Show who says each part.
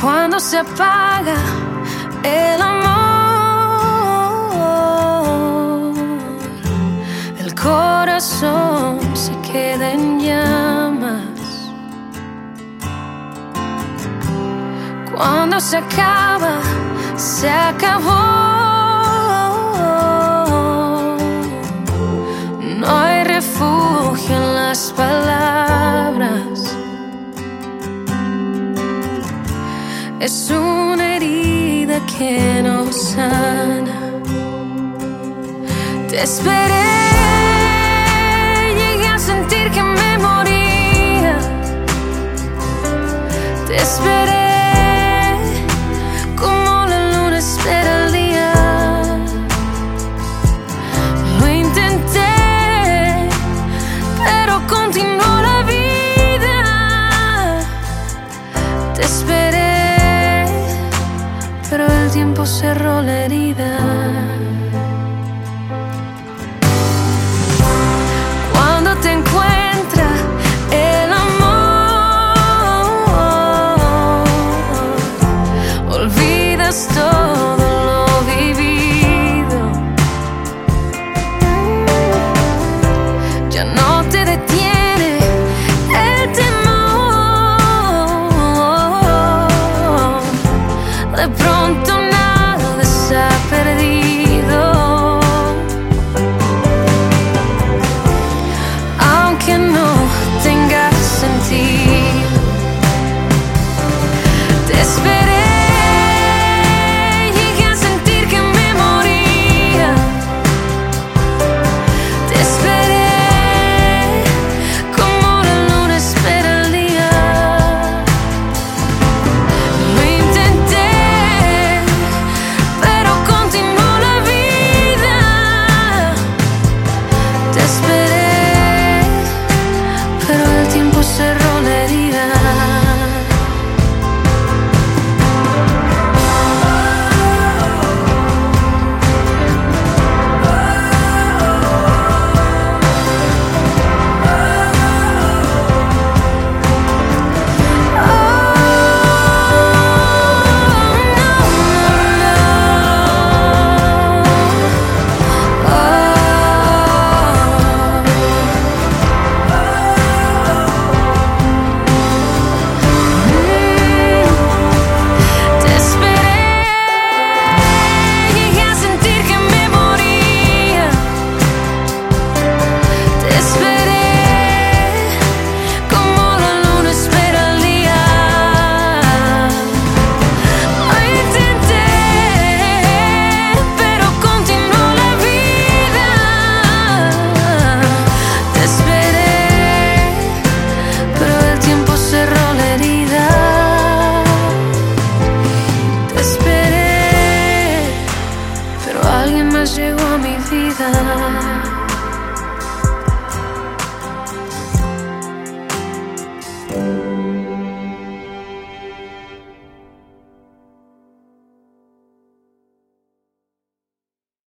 Speaker 1: cuando se apaga el amor, el corazón se queda en llamas. Cuando se acaba, se acabó. Es una herida que no sana. Te esperé, llegué a sentir que me moría. Te esperé como la luna espera el día. Lo intenté, pero continuó la vida. Te esperé, pero el tiempo cerró la herida. Cuando te encuentra el amor, olvidas todo lo vivido. time